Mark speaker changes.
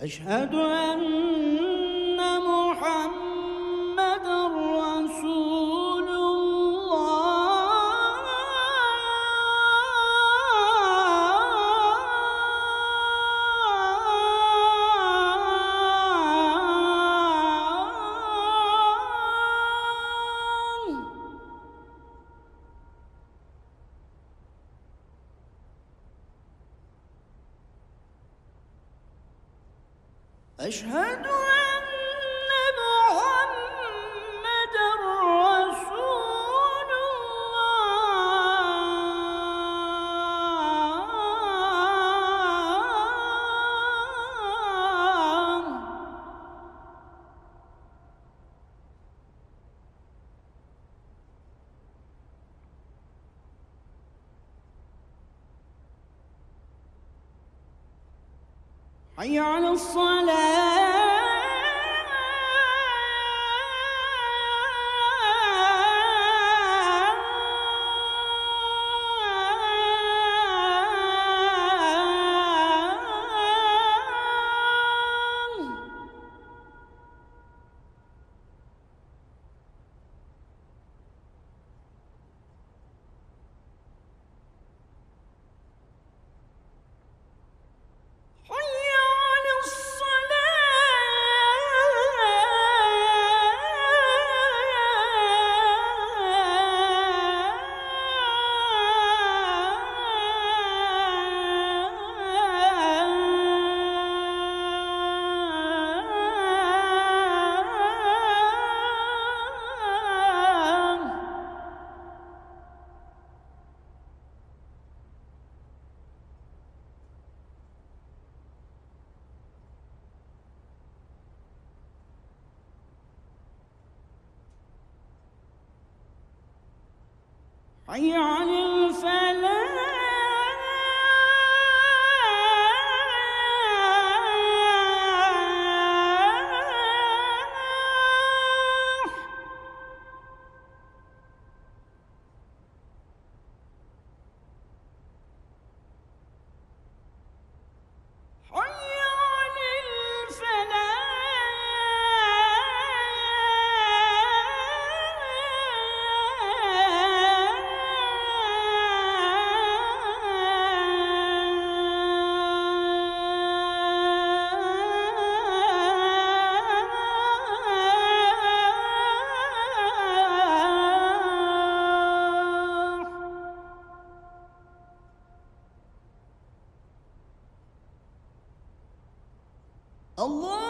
Speaker 1: أشهد أن أشهد حي على الصلاة. حي على الفلاح الله